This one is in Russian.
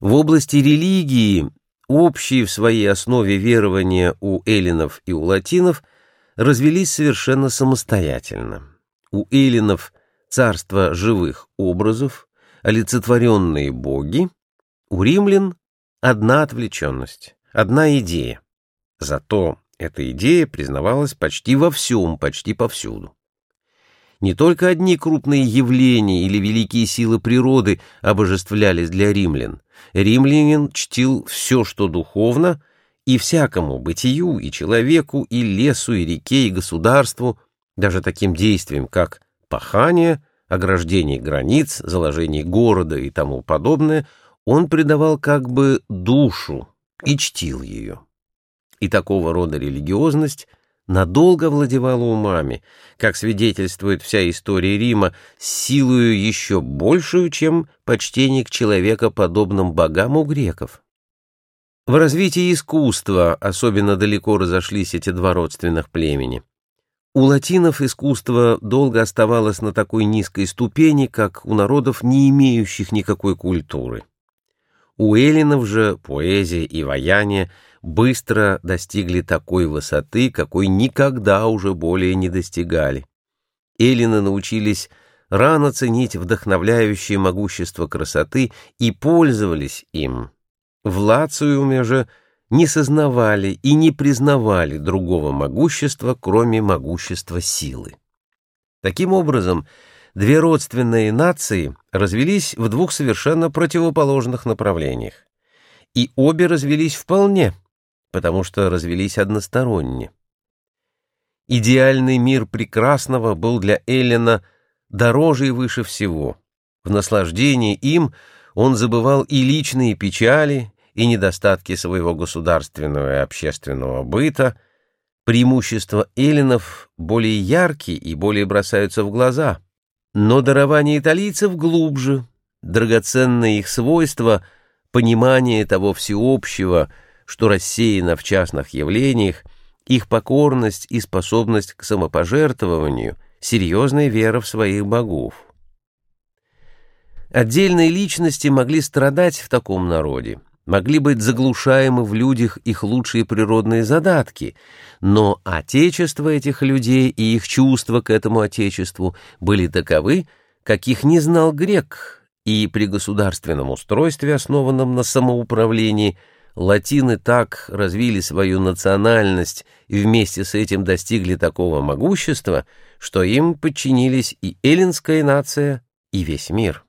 В области религии общие в своей основе верования у эллинов и у латинов развелись совершенно самостоятельно. У эллинов царство живых образов, олицетворенные боги, у римлян одна отвлеченность, одна идея. Зато эта идея признавалась почти во всем, почти повсюду. Не только одни крупные явления или великие силы природы обожествлялись для римлян. Римлянин чтил все, что духовно, и всякому бытию, и человеку, и лесу, и реке, и государству, даже таким действиям, как пахание, ограждение границ, заложение города и тому подобное, он придавал как бы душу и чтил ее. И такого рода религиозность надолго владевала умами, как свидетельствует вся история Рима, силою еще большую, чем почтение к человекоподобным богам у греков. В развитии искусства особенно далеко разошлись эти два родственных племени. У латинов искусство долго оставалось на такой низкой ступени, как у народов, не имеющих никакой культуры. У эллинов же поэзия и ваяние быстро достигли такой высоты, какой никогда уже более не достигали. Эллины научились рано ценить вдохновляющее могущество красоты и пользовались им. В Лациуме же не сознавали и не признавали другого могущества, кроме могущества силы. Таким образом, две родственные нации развелись в двух совершенно противоположных направлениях. И обе развелись вполне, потому что развелись односторонне. Идеальный мир прекрасного был для Эллина дороже и выше всего. В наслаждении им он забывал и личные печали, и недостатки своего государственного и общественного быта. Преимущества эллинов более яркие и более бросаются в глаза — но дарование италийцев глубже, драгоценное их свойство — понимание того всеобщего, что рассеяно в частных явлениях, их покорность и способность к самопожертвованию, серьезная вера в своих богов. Отдельные личности могли страдать в таком народе, могли быть заглушаемы в людях их лучшие природные задатки, но отечество этих людей и их чувства к этому отечеству были таковы, каких не знал грек, и при государственном устройстве, основанном на самоуправлении, латины так развили свою национальность и вместе с этим достигли такого могущества, что им подчинились и эллинская нация, и весь мир.